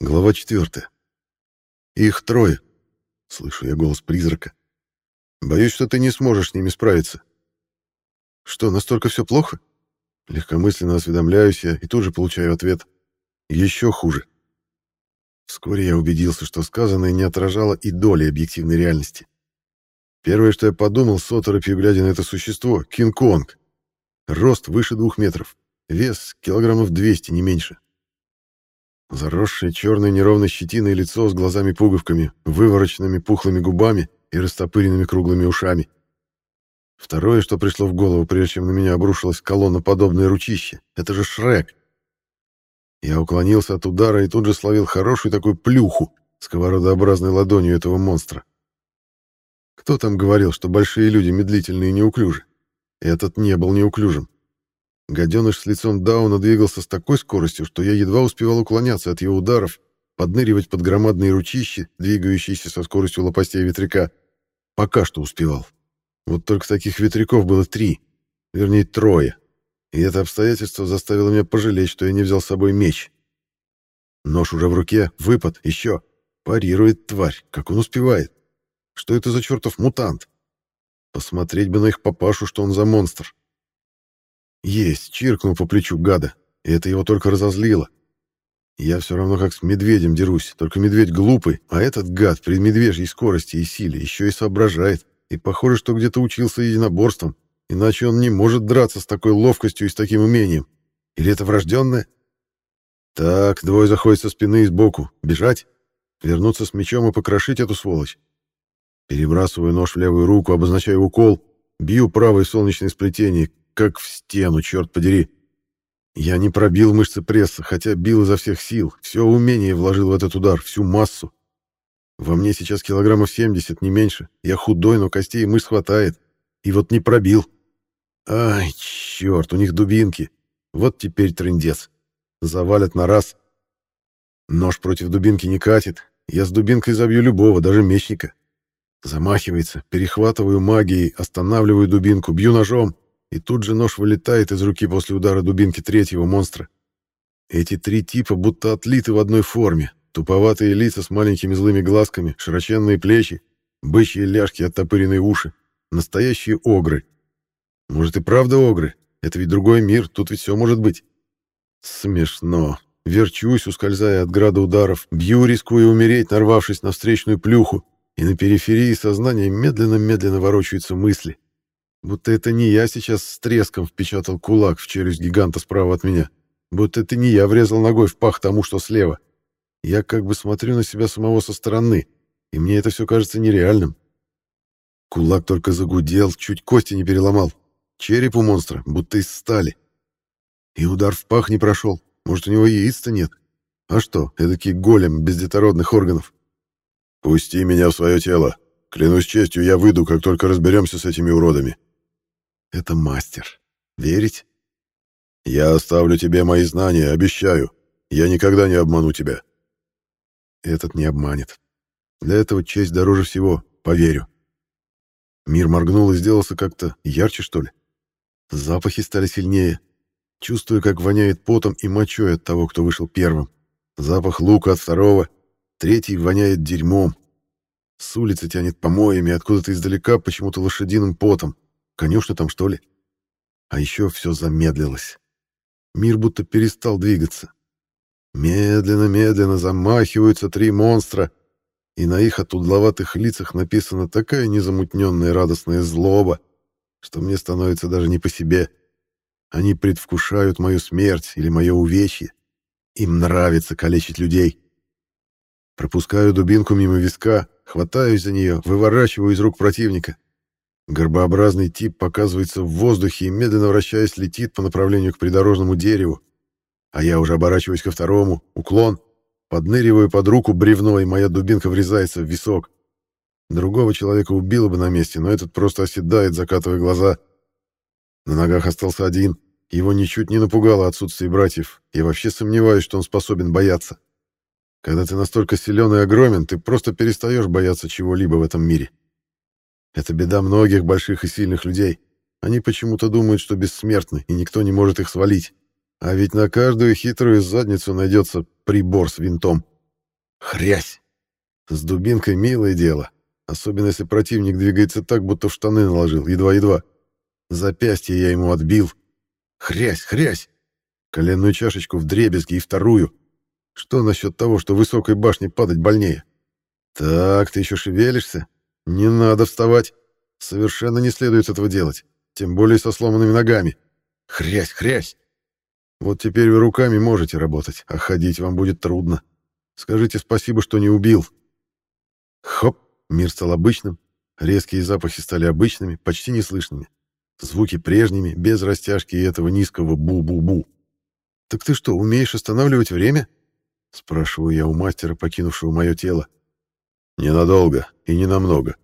Глава четвертая. Их трое. Слышу я голос призрака. Боюсь, что ты не сможешь с ними справиться. Что, настолько все плохо? Легкомысленно осведомляюсь я и тут же получаю ответ. Еще хуже. Вскоре я убедился, что сказанное не отражало и доли объективной реальности. Первое, что я подумал, с оторопью это существо — Кинг-Конг. Рост выше двух метров, вес килограммов 200, не меньше. Заросшее черной неровной щетиной лицо с глазами-пуговками, вывороченными пухлыми губами и растопыренными круглыми ушами. Второе, что пришло в голову, прежде чем на меня обрушилась колонна подобное ручище, это же Шрек. Я уклонился от удара и тут же словил хорошую такую плюху сковородообразной ладонью этого монстра. Кто там говорил, что большие люди медлительные и неуклюжи? Этот не был неуклюжим. Гаденыш с лицом Дауна двигался с такой скоростью, что я едва успевал уклоняться от его ударов, подныривать под громадные ручищи, двигающиеся со скоростью лопастей ветряка. Пока что успевал. Вот только таких ветряков было три, вернее, трое. И это обстоятельство заставило меня пожалеть, что я не взял с собой меч. Нож уже в руке, выпад, еще. Парирует тварь, как он успевает. Что это за чертов мутант? Посмотреть бы на их папашу, что он за монстр. Есть, чиркнул по плечу гада, и это его только разозлило. Я все равно как с медведем дерусь, только медведь глупый, а этот гад при медвежьей скорости и силе еще и соображает, и похоже, что где-то учился единоборствам, иначе он не может драться с такой ловкостью и с таким умением. Или это врожденное? Так, двое заходят со спины и сбоку. Бежать? Вернуться с мечом и покрошить эту сволочь? Перебрасываю нож в левую руку, обозначаю укол, бью правое солнечное сплетение, как в стену, черт подери. Я не пробил мышцы пресса, хотя бил изо всех сил, все умение вложил в этот удар, всю массу. Во мне сейчас килограммов 70, не меньше. Я худой, но костей и мышц хватает. И вот не пробил. Ай, черт, у них дубинки. Вот теперь трындец. Завалят на раз. Нож против дубинки не катит. Я с дубинкой забью любого, даже мечника. Замахивается, перехватываю магией, останавливаю дубинку, бью ножом, и тут же нож вылетает из руки после удара дубинки третьего монстра. Эти три типа будто отлиты в одной форме. Туповатые лица с маленькими злыми глазками, широченные плечи, бычьи ляжки, оттопыренные уши. Настоящие огры. Может и правда огры? Это ведь другой мир, тут ведь все может быть. Смешно. Верчусь, ускользая от града ударов, бью, рискуя умереть, нарвавшись на встречную плюху, и на периферии сознания медленно-медленно ворочаются мысли. Будто это не я сейчас с треском впечатал кулак в челюсть гиганта справа от меня. Будто это не я врезал ногой в пах тому, что слева. Я как бы смотрю на себя самого со стороны, и мне это все кажется нереальным. Кулак только загудел, чуть кости не переломал. Череп у монстра, будто из стали. И удар в пах не прошел. Может, у него яиц-то нет? А что, эдакий голем без детородных органов? «Пусти меня в свое тело. Клянусь честью, я выйду, как только разберемся с этими уродами». «Это мастер. Верить?» «Я оставлю тебе мои знания, обещаю. Я никогда не обману тебя». «Этот не обманет. Для этого честь дороже всего, поверю». Мир моргнул и сделался как-то ярче, что ли. Запахи стали сильнее. Чувствую, как воняет потом и мочой от того, кто вышел первым. Запах лука от второго — Третий воняет дерьмом. С улицы тянет помоями, откуда-то издалека почему-то лошадиным потом. Конюшня там, что ли? А еще все замедлилось. Мир будто перестал двигаться. Медленно-медленно замахиваются три монстра, и на их отудловатых лицах написана такая незамутненная радостная злоба, что мне становится даже не по себе. Они предвкушают мою смерть или мое увечье. Им нравится калечить людей. Пропускаю дубинку мимо виска, хватаюсь за нее, выворачиваю из рук противника. Горбообразный тип показывается в воздухе и, медленно вращаясь, летит по направлению к придорожному дереву. А я уже оборачиваюсь ко второму, уклон, подныриваю под руку бревно, и моя дубинка врезается в висок. Другого человека убило бы на месте, но этот просто оседает, закатывая глаза. На ногах остался один. Его ничуть не напугало отсутствие братьев. Я вообще сомневаюсь, что он способен бояться. Когда ты настолько силен и огромен, ты просто перестаешь бояться чего-либо в этом мире. Это беда многих больших и сильных людей. Они почему-то думают, что бессмертны, и никто не может их свалить. А ведь на каждую хитрую задницу найдется прибор с винтом. Хрясь! С дубинкой милое дело, особенно если противник двигается так, будто в штаны наложил, едва-едва. Запястье я ему отбил. Хрясь, хрясь! Коленную чашечку в дребезги и вторую. Что насчет того, что высокой башне падать больнее? Так, ты еще шевелишься? Не надо вставать. Совершенно не следует этого делать, тем более со сломанными ногами. Хрясь, хрясь! Вот теперь вы руками можете работать, а ходить вам будет трудно. Скажите спасибо, что не убил. Хоп, мир стал обычным, резкие запахи стали обычными, почти неслышными. Звуки прежними, без растяжки и этого низкого бу-бу-бу. «Так ты что, умеешь останавливать время?» — спрашиваю я у мастера, покинувшего мое тело. «Ненадолго и ненамного.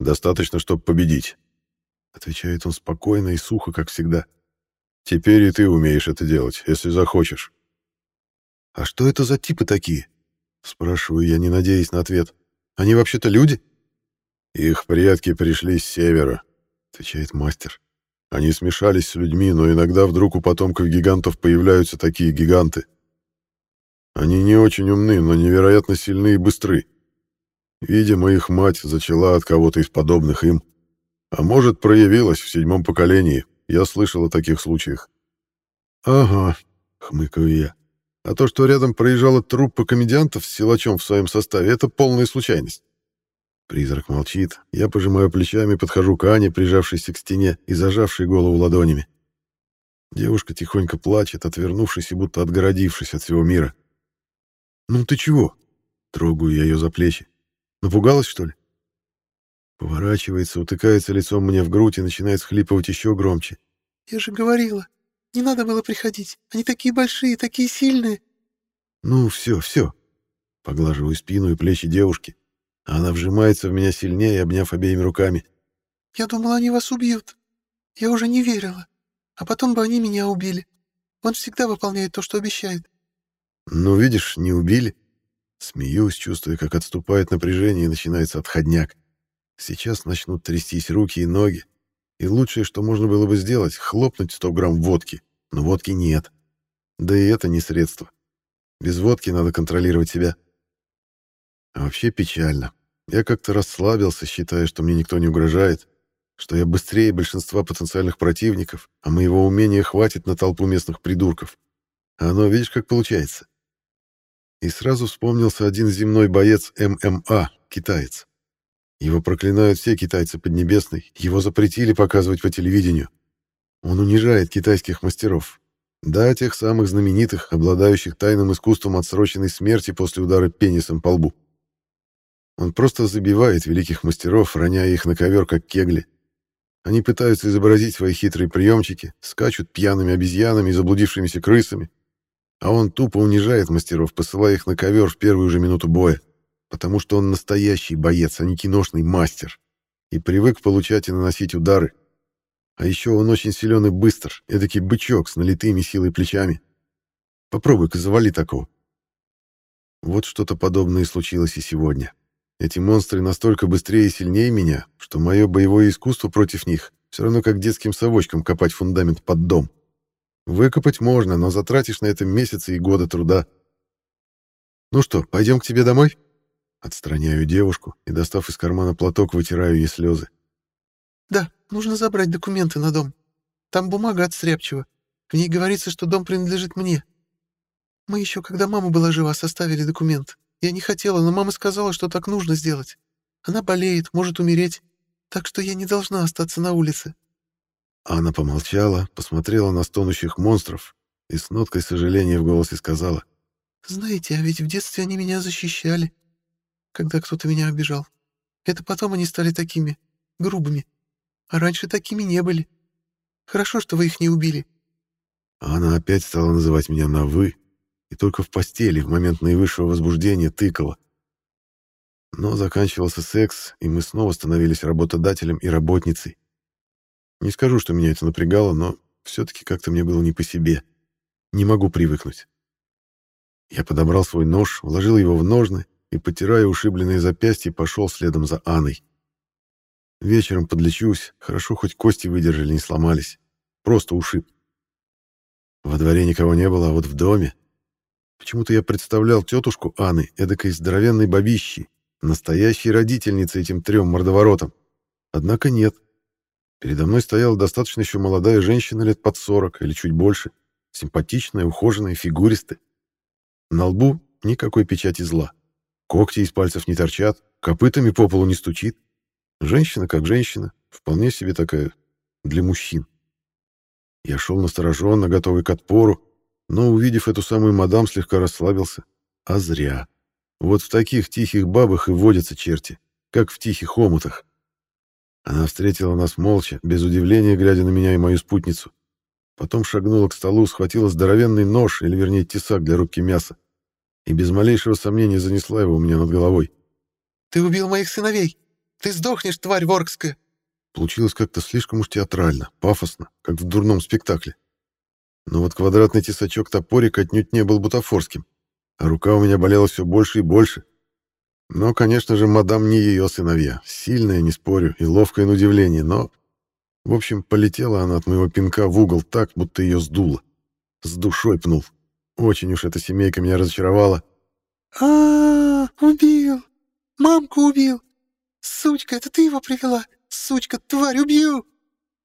Достаточно, чтобы победить», — отвечает он спокойно и сухо, как всегда. «Теперь и ты умеешь это делать, если захочешь». «А что это за типы такие?» — спрашиваю я, не надеясь на ответ. «Они вообще-то люди?» «Их предки пришли с севера», — отвечает мастер. Они смешались с людьми, но иногда вдруг у потомков гигантов появляются такие гиганты. Они не очень умны, но невероятно сильны и быстры. Видимо, их мать зачала от кого-то из подобных им. А может, проявилась в седьмом поколении. Я слышал о таких случаях. «Ага», — хмыкаю я. «А то, что рядом проезжала труппа комедиантов с силачом в своем составе, это полная случайность. Призрак молчит. Я пожимаю плечами, подхожу к Ане, прижавшейся к стене и зажавшей голову ладонями. Девушка тихонько плачет, отвернувшись и будто отгородившись от всего мира. «Ну ты чего?» Трогаю я ее за плечи. «Напугалась, что ли?» Поворачивается, утыкается лицом мне в грудь и начинает схлипывать еще громче. «Я же говорила, не надо было приходить. Они такие большие, такие сильные». «Ну, все, все». Поглаживаю спину и плечи девушки. Она вжимается в меня сильнее, обняв обеими руками. «Я думала, они вас убьют. Я уже не верила. А потом бы они меня убили. Он всегда выполняет то, что обещает». «Ну, видишь, не убили». Смеюсь, чувствуя, как отступает напряжение и начинается отходняк. Сейчас начнут трястись руки и ноги. И лучшее, что можно было бы сделать, хлопнуть 100 грамм водки. Но водки нет. Да и это не средство. Без водки надо контролировать себя. А вообще печально. Я как-то расслабился, считая, что мне никто не угрожает, что я быстрее большинства потенциальных противников, а моего умения хватит на толпу местных придурков. А оно, видишь, как получается. И сразу вспомнился один земной боец ММА, китаец. Его проклинают все китайцы Поднебесной, его запретили показывать по телевидению. Он унижает китайских мастеров. Да, тех самых знаменитых, обладающих тайным искусством отсроченной смерти после удара пенисом по лбу. Он просто забивает великих мастеров, роняя их на ковер, как кегли. Они пытаются изобразить свои хитрые приемчики, скачут пьяными обезьянами и заблудившимися крысами. А он тупо унижает мастеров, посылая их на ковер в первую же минуту боя. Потому что он настоящий боец, а не киношный мастер. И привык получать и наносить удары. А еще он очень силен и быстр, эдакий бычок с налитыми силой плечами. Попробуй-ка завали такого. Вот что-то подобное случилось и сегодня. Эти монстры настолько быстрее и сильнее меня, что мое боевое искусство против них все равно как детским совочком копать фундамент под дом. Выкопать можно, но затратишь на это месяцы и годы труда. «Ну что, пойдем к тебе домой?» Отстраняю девушку и, достав из кармана платок, вытираю ей слезы. «Да, нужно забрать документы на дом. Там бумага от Стряпчева. В ней говорится, что дом принадлежит мне. Мы еще, когда мама была жива, составили документ. Я не хотела, но мама сказала, что так нужно сделать. Она болеет, может умереть, так что я не должна остаться на улице». Она помолчала, посмотрела на стонущих монстров и с ноткой сожаления в голосе сказала. «Знаете, а ведь в детстве они меня защищали, когда кто-то меня обижал. Это потом они стали такими, грубыми. А раньше такими не были. Хорошо, что вы их не убили». Она опять стала называть меня на «вы», и только в постели в момент наивысшего возбуждения тыкала. Но заканчивался секс, и мы снова становились работодателем и работницей. Не скажу, что меня это напрягало, но все-таки как-то мне было не по себе. Не могу привыкнуть. Я подобрал свой нож, вложил его в ножны и, потирая ушибленные запястья, пошел следом за Анной. Вечером подлечусь, хорошо хоть кости выдержали, не сломались. Просто ушиб. Во дворе никого не было, а вот в доме Почему-то я представлял тетушку Анны, эдакой здоровенной бабищей, настоящей родительницей этим трем мордоворотам. Однако нет. Передо мной стояла достаточно еще молодая женщина лет под сорок или чуть больше, симпатичная, ухоженная, фигуристая. На лбу никакой печати зла. Когти из пальцев не торчат, копытами по полу не стучит. Женщина как женщина, вполне себе такая для мужчин. Я шел настороженно, готовый к отпору, но, увидев эту самую мадам, слегка расслабился. А зря. Вот в таких тихих бабах и водятся черти, как в тихих омутах. Она встретила нас молча, без удивления, глядя на меня и мою спутницу. Потом шагнула к столу, схватила здоровенный нож, или вернее тесак для рубки мяса, и без малейшего сомнения занесла его у меня над головой. «Ты убил моих сыновей! Ты сдохнешь, тварь воркская!» Получилось как-то слишком уж театрально, пафосно, как в дурном спектакле. Но вот квадратный тесачок-топорик отнюдь не был бутафорским, а рука у меня болела все больше и больше. Но, конечно же, мадам не ее сыновья. Сильная, не спорю, и ловкая на удивление, но... В общем, полетела она от моего пинка в угол так, будто ее сдуло. С душой пнул. Очень уж эта семейка меня разочаровала. а, -а, -а убил! Мамку убил! Сучка, это ты его привела! Сучка, тварь, убью!»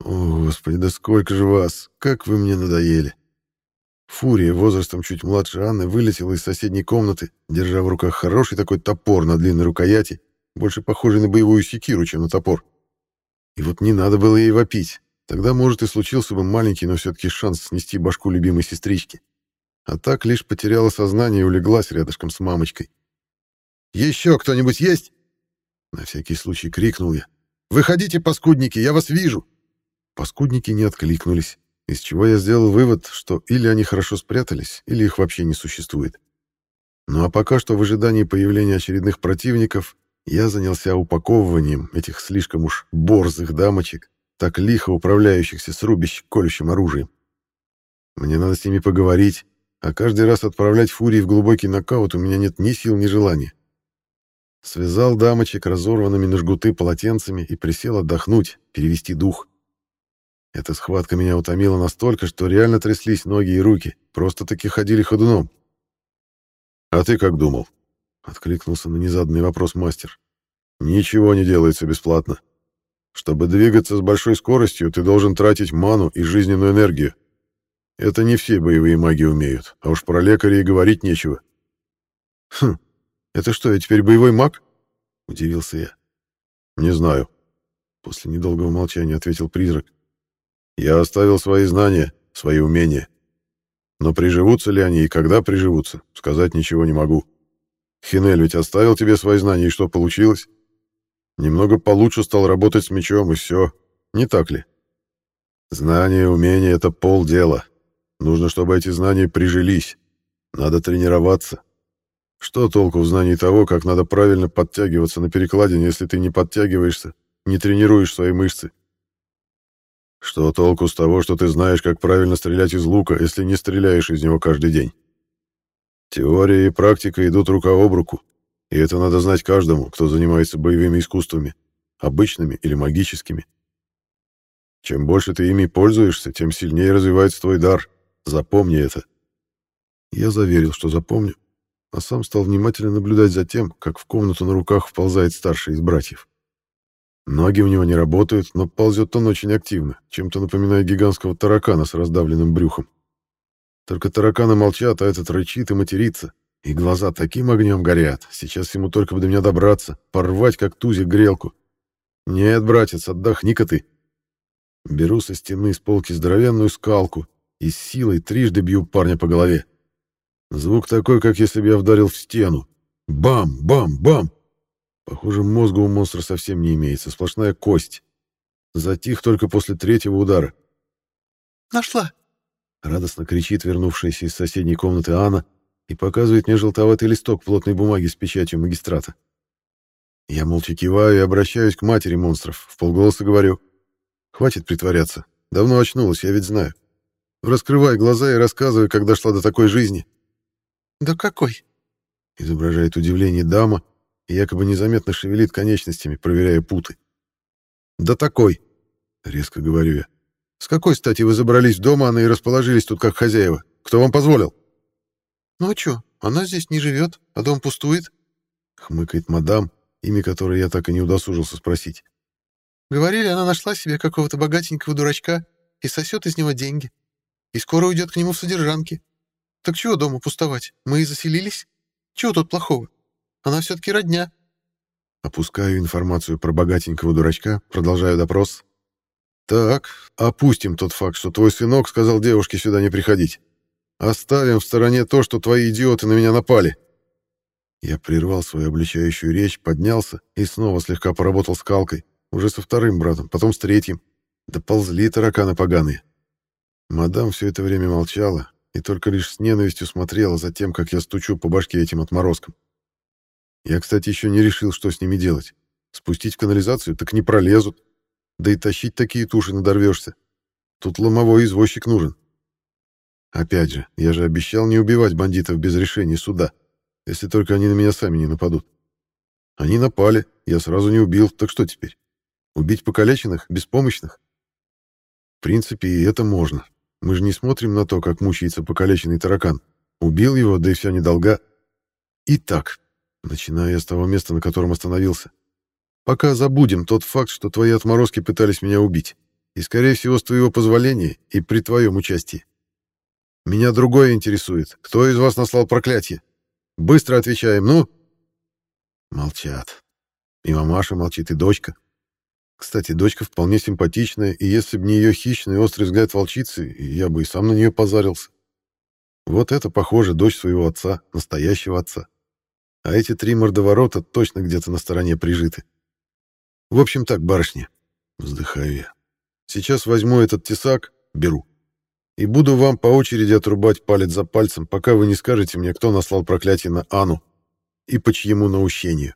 «О, Господи, да сколько же вас! Как вы мне надоели!» Фурия, возрастом чуть младше Анны, вылетела из соседней комнаты, держа в руках хороший такой топор на длинной рукояти, больше похожий на боевую секиру, чем на топор. И вот не надо было ей вопить. Тогда, может, и случился бы маленький, но все-таки шанс снести башку любимой сестрички. А так лишь потеряла сознание и улеглась рядышком с мамочкой. «Еще кто-нибудь есть?» На всякий случай крикнул я. Выходите, паскудники, я вас вижу!» Паскудники не откликнулись, из чего я сделал вывод, что или они хорошо спрятались, или их вообще не существует. Ну а пока что в ожидании появления очередных противников я занялся упаковыванием этих слишком уж борзых дамочек, так лихо управляющихся с рубящим-колющим оружием. Мне надо с ними поговорить, а каждый раз отправлять фурии в глубокий нокаут у меня нет ни сил, ни желания. Связал дамочек разорванными на жгуты полотенцами и присел отдохнуть, перевести дух. Эта схватка меня утомила настолько, что реально тряслись ноги и руки, просто-таки ходили ходуном. «А ты как думал?» — откликнулся на незаданный вопрос мастер. «Ничего не делается бесплатно. Чтобы двигаться с большой скоростью, ты должен тратить ману и жизненную энергию. Это не все боевые маги умеют, а уж про лекаря и говорить нечего». «Хм, «Это что, я теперь боевой маг?» — удивился я. «Не знаю», — после недолгого молчания ответил призрак. «Я оставил свои знания, свои умения. Но приживутся ли они и когда приживутся, сказать ничего не могу. Хинель ведь оставил тебе свои знания, и что получилось? Немного получше стал работать с мечом, и все. Не так ли? Знания и умения — это полдела. Нужно, чтобы эти знания прижились. Надо тренироваться, что толку в знании того, как надо правильно подтягиваться на перекладине, если ты не подтягиваешься, не тренируешь свои мышцы? Что толку с того, что ты знаешь, как правильно стрелять из лука, если не стреляешь из него каждый день? Теория и практика идут рука об руку, и это надо знать каждому, кто занимается боевыми искусствами, обычными или магическими. Чем больше ты ими пользуешься, тем сильнее развивается твой дар. Запомни это. Я заверил, что запомню, а сам стал внимательно наблюдать за тем, как в комнату на руках вползает старший из братьев. Ноги у него не работают, но ползет он очень активно, чем-то напоминая гигантского таракана с раздавленным брюхом. Только тараканы молчат, а этот рычит и матерится, и глаза таким огнем горят. Сейчас ему только бы до меня добраться, порвать как тузик грелку. Нет, братец, отдохни-ка ты. Беру со стены с полки здоровенную скалку и с силой трижды бью парня по голове. Звук такой, как если бы я вдарил в стену. Бам, бам, бам! Похоже, мозга у монстра совсем не имеется, сплошная кость. Затих только после третьего удара. «Нашла!» — радостно кричит вернувшаяся из соседней комнаты Анна и показывает мне желтоватый листок плотной бумаги с печатью магистрата. Я молча киваю и обращаюсь к матери монстров, в полголоса говорю. «Хватит притворяться. Давно очнулась, я ведь знаю. Раскрывай глаза и рассказывай, как дошла до такой жизни. «Да какой?» — изображает удивление дама и якобы незаметно шевелит конечностями, проверяя путы. «Да такой!» — резко говорю я. «С какой стати вы забрались в дом, Анна, и расположились тут как хозяева? Кто вам позволил?» «Ну а чё, она здесь не живет, а дом пустует?» — хмыкает мадам, имя которой я так и не удосужился спросить. «Говорили, она нашла себе какого-то богатенького дурачка и сосет из него деньги. И скоро уйдет к нему в содержанки. Так чего дома пустовать? Мы и заселились. Чего тут плохого? Она все-таки родня». Опускаю информацию про богатенького дурачка, продолжаю допрос. «Так, опустим тот факт, что твой сынок сказал девушке сюда не приходить. Оставим в стороне то, что твои идиоты на меня напали». Я прервал свою обличающую речь, поднялся и снова слегка поработал скалкой, уже со вторым братом, потом с третьим. Доползли тараканы поганые. Мадам все это время молчала и только лишь с ненавистью смотрела за тем, как я стучу по башке этим отморозкам. Я, кстати, еще не решил, что с ними делать. Спустить в канализацию так не пролезут. Да и тащить такие туши надорвешься. Тут ломовой извозчик нужен. Опять же, я же обещал не убивать бандитов без решения суда, если только они на меня сами не нападут. Они напали, я сразу не убил, так что теперь? Убить покалеченных, беспомощных? В принципе, и это можно. Мы же не смотрим на то, как мучается покалеченный таракан. Убил его, да и вся недолга. Итак, начиная с того места, на котором остановился. Пока забудем тот факт, что твои отморозки пытались меня убить. И, скорее всего, с твоего позволения и при твоем участии. Меня другое интересует. Кто из вас наслал проклятие? Быстро отвечаем, ну?» Молчат. И мамаша молчит, и дочка. Кстати, дочка вполне симпатичная, и если бы не ее хищный острый взгляд волчицы, я бы и сам на нее позарился. Вот это, похоже, дочь своего отца, настоящего отца. А эти три мордоворота точно где-то на стороне прижиты. В общем так, барышня, вздыхаю я. Сейчас возьму этот тесак, беру, и буду вам по очереди отрубать палец за пальцем, пока вы не скажете мне, кто наслал проклятие на Ану и по чьему наущению.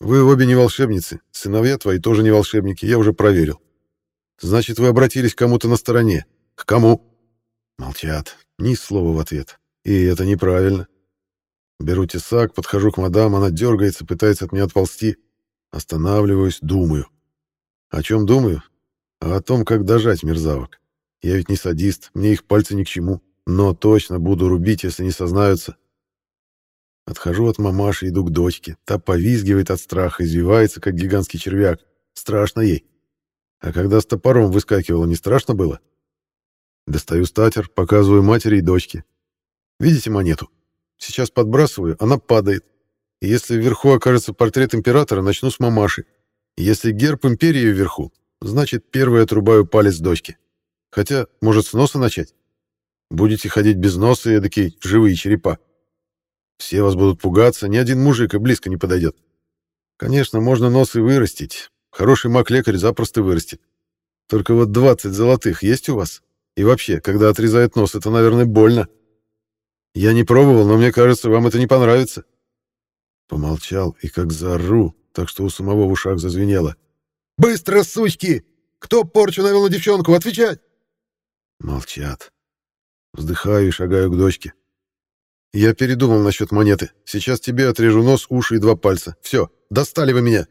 Вы обе не волшебницы, сыновья твои тоже не волшебники, я уже проверил. Значит, вы обратились к кому-то на стороне. К кому? Молчат, ни слова в ответ. И это неправильно. Беру тесак, подхожу к мадам, она дергается, пытается от меня отползти. Останавливаюсь, думаю. О чем думаю? А о том, как дожать мерзавок. Я ведь не садист, мне их пальцы ни к чему. Но точно буду рубить, если не сознаются. Отхожу от мамаши, иду к дочке. Та повизгивает от страха, извивается, как гигантский червяк. Страшно ей. А когда с топором выскакивала, не страшно было? Достаю статер, показываю матери и дочке. Видите монету? Сейчас подбрасываю, она падает. Если вверху окажется портрет императора, начну с мамаши. Если герб империи вверху, значит, первый отрубаю палец дочки. Хотя, может, с носа начать? Будете ходить без носа и такие живые черепа. Все вас будут пугаться, ни один мужик и близко не подойдет. Конечно, можно нос и вырастить. Хороший маг-лекарь запросто вырастет. Только вот 20 золотых есть у вас? И вообще, когда отрезают нос, это, наверное, больно. Я не пробовал, но мне кажется, вам это не понравится. Помолчал и как заору, так что у самого в ушах зазвенело. «Быстро, сучки! Кто порчу навел на девчонку? Отвечать!» Молчат. Вздыхаю и шагаю к дочке. «Я передумал насчет монеты. Сейчас тебе отрежу нос, уши и два пальца. Все, достали вы меня!»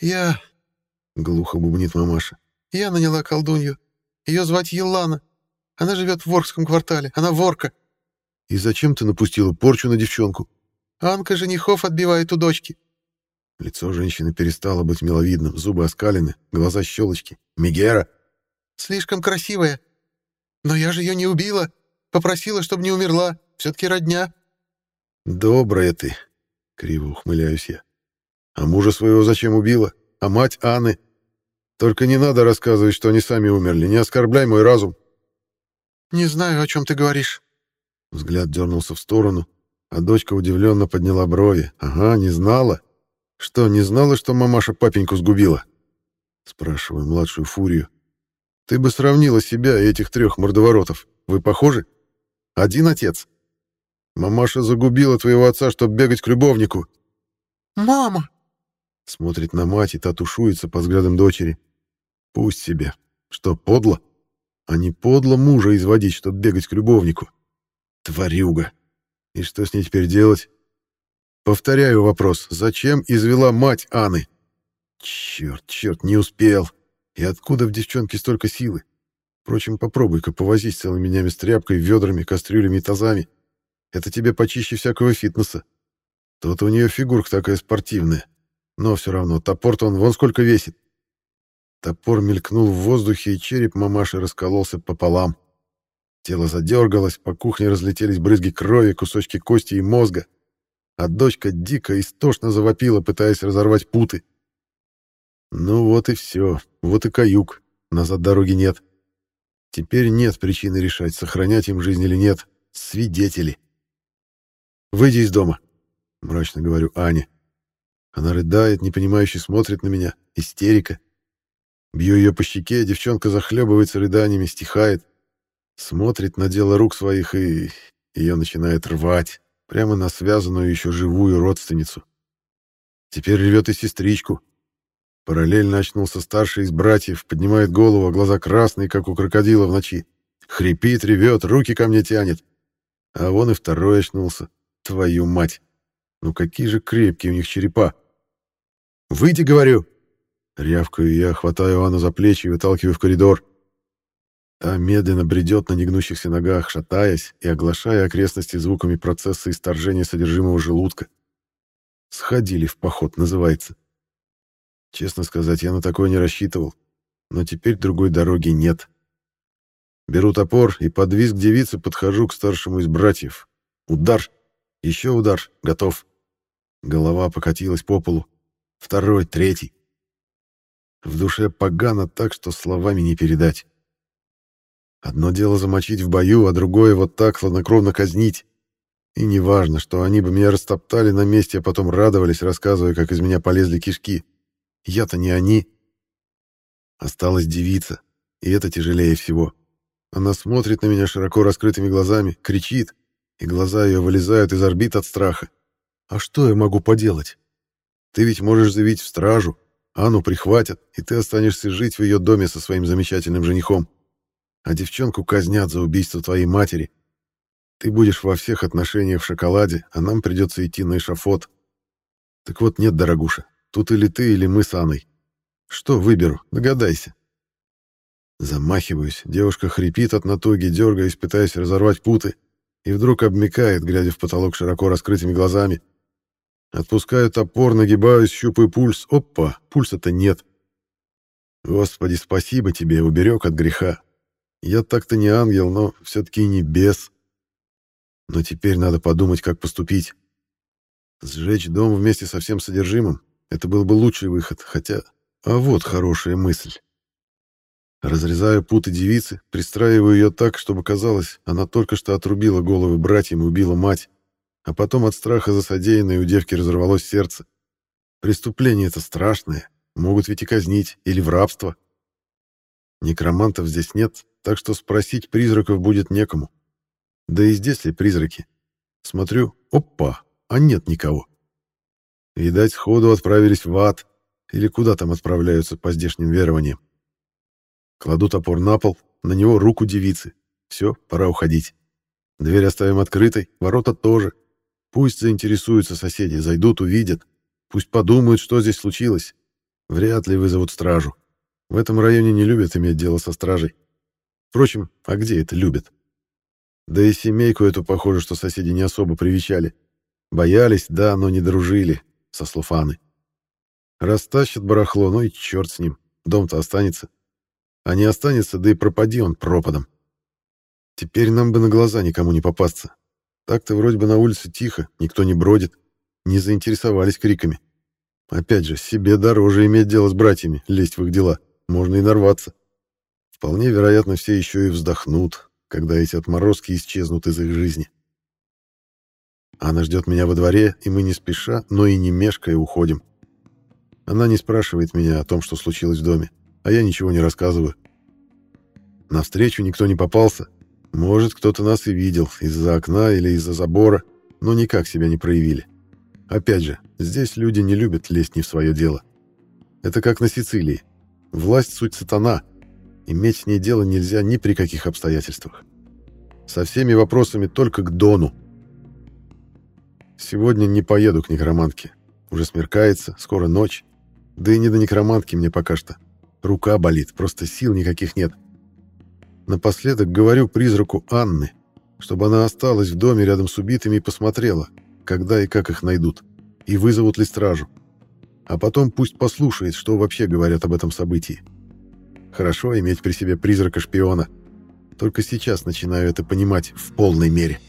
«Я...» — глухо бубнит мамаша. «Я наняла колдунью. Ее звать Елана. Она живет в Воркском квартале. Она ворка». «И зачем ты напустила порчу на девчонку?» Анка женихов отбивает у дочки. Лицо женщины перестало быть миловидным, зубы оскалены, глаза щелочки. Мигера! Слишком красивая. Но я же ее не убила. Попросила, чтобы не умерла. Все-таки родня. Добрая ты, криво ухмыляюсь я. А мужа своего зачем убила? А мать Анны? Только не надо рассказывать, что они сами умерли. Не оскорбляй мой разум. Не знаю, о чем ты говоришь. Взгляд дернулся в сторону, а дочка удивленно подняла брови. «Ага, не знала? Что, не знала, что мамаша папеньку сгубила?» Спрашиваю младшую фурию. «Ты бы сравнила себя и этих трех мордоворотов. Вы похожи? Один отец. Мамаша загубила твоего отца, чтобы бегать к любовнику». «Мама!» Смотрит на мать, и та тушуется по взглядам дочери. «Пусть себе. Что, подло? А не подло мужа изводить, чтобы бегать к любовнику. Тварюга!» И что с ней теперь делать? Повторяю вопрос. Зачем извела мать Анны? Черт, черт, не успел. И откуда в девчонке столько силы? Впрочем, попробуй-ка повозись целыми днями с тряпкой, ведрами, кастрюлями и тазами. Это тебе почище всякого фитнеса. Тут у нее фигурка такая спортивная. Но все равно, топор-то он вон сколько весит. Топор мелькнул в воздухе, и череп мамаши раскололся пополам. Тело задергалось, по кухне разлетелись брызги крови, кусочки кости и мозга. А дочка дико истошно завопила, пытаясь разорвать путы. Ну вот и все, вот и каюк, назад дороги нет. Теперь нет причины решать, сохранять им жизнь или нет. Свидетели. «Выйди из дома», — мрачно говорю Ане. Она рыдает, непонимающе смотрит на меня. Истерика. Бью ее по щеке, девчонка захлебывается рыданиями, стихает. Смотрит на дело рук своих, и ее начинает рвать. Прямо на связанную еще живую родственницу. Теперь ревет и сестричку. Параллельно очнулся старший из братьев, поднимает голову, а глаза красные, как у крокодила в ночи. Хрипит, ревет, руки ко мне тянет. А вон и второй очнулся. Твою мать! Ну какие же крепкие у них черепа! «Выйди, говорю!» Рявкаю я, хватаю Анну за плечи и выталкиваю в коридор. Та медленно бредет на негнущихся ногах, шатаясь и оглашая окрестности звуками процесса исторжения содержимого желудка. «Сходили в поход» называется. Честно сказать, я на такое не рассчитывал, но теперь другой дороги нет. Беру топор и под визг девицы подхожу к старшему из братьев. Удар! Еще удар! Готов! Голова покатилась по полу. Второй, третий. В душе погано так, что словами не передать. Одно дело замочить в бою, а другое вот так хладнокровно казнить. И неважно, что они бы меня растоптали на месте, а потом радовались, рассказывая, как из меня полезли кишки. Я-то не они. Осталась девица, и это тяжелее всего. Она смотрит на меня широко раскрытыми глазами, кричит, и глаза ее вылезают из орбит от страха. А что я могу поделать? Ты ведь можешь заявить в стражу, Анну прихватят, и ты останешься жить в ее доме со своим замечательным женихом. А девчонку казнят за убийство твоей матери. Ты будешь во всех отношениях в шоколаде, а нам придется идти на эшафот. Так вот нет, дорогуша, Тут или ты, или мы с Анной. Что выберу? Догадайся. Замахиваюсь. Девушка хрипит от натуги, дергаясь, пытаясь разорвать путы, и вдруг обмикает, глядя в потолок широко раскрытыми глазами. Отпускаю топор, нагибаюсь, щупаю пульс. Опа, пульса-то нет. Господи, спасибо тебе, уберег от греха. Я так-то не ангел, но все-таки не бес. Но теперь надо подумать, как поступить. Сжечь дом вместе со всем содержимым это был бы лучший выход, хотя... А вот хорошая мысль. Разрезаю путы девицы, пристраиваю ее так, чтобы казалось, она только что отрубила головы братьям и убила мать, а потом от страха за содеянное у девки разорвалось сердце. Преступление это страшное, могут ведь и казнить, или в рабство. Некромантов здесь нет, так что спросить призраков будет некому. Да и здесь ли призраки? Смотрю, опа, а нет никого. Видать, сходу отправились в ад, или куда там отправляются по здешним верованиям. Кладу топор на пол, на него руку девицы. Все, пора уходить. Дверь оставим открытой, ворота тоже. Пусть заинтересуются соседи, зайдут, увидят. Пусть подумают, что здесь случилось. Вряд ли вызовут стражу. В этом районе не любят иметь дело со стражей. Впрочем, а где это любят? Да и семейку эту, похоже, что соседи не особо привечали. Боялись, да, но не дружили со слов Анны. Растащат барахло, ну и черт с ним, дом-то останется. А не останется, да и пропади он пропадом. Теперь нам бы на глаза никому не попасться. Так-то вроде бы на улице тихо, никто не бродит, не заинтересовались криками. Опять же, себе дороже иметь дело с братьями, лезть в их дела, можно и нарваться. Вполне вероятно, все еще и вздохнут, когда эти отморозки исчезнут из их жизни. Она ждет меня во дворе, и мы не спеша, но и не мешкая уходим. Она не спрашивает меня о том, что случилось в доме, а я ничего не рассказываю. Навстречу никто не попался. Может, кто-то нас и видел из-за окна или из-за забора, но никак себя не проявили. Опять же, здесь люди не любят лезть не в свое дело. Это как на Сицилии. Власть — суть сатана. Иметь с ней дело нельзя ни при каких обстоятельствах. Со всеми вопросами только к Дону — Сегодня не поеду к некромантке. Уже смеркается, скоро ночь. Да и не до некромантки мне пока что. Рука болит, просто сил никаких нет. Напоследок говорю призраку Анны. Чтобы она осталась в доме рядом с убитыми и посмотрела, когда и как их найдут, и вызовут ли стражу. А потом пусть послушает, что вообще говорят об этом событии. Хорошо иметь при себе призрака-шпиона. Только сейчас начинаю это понимать в полной мере.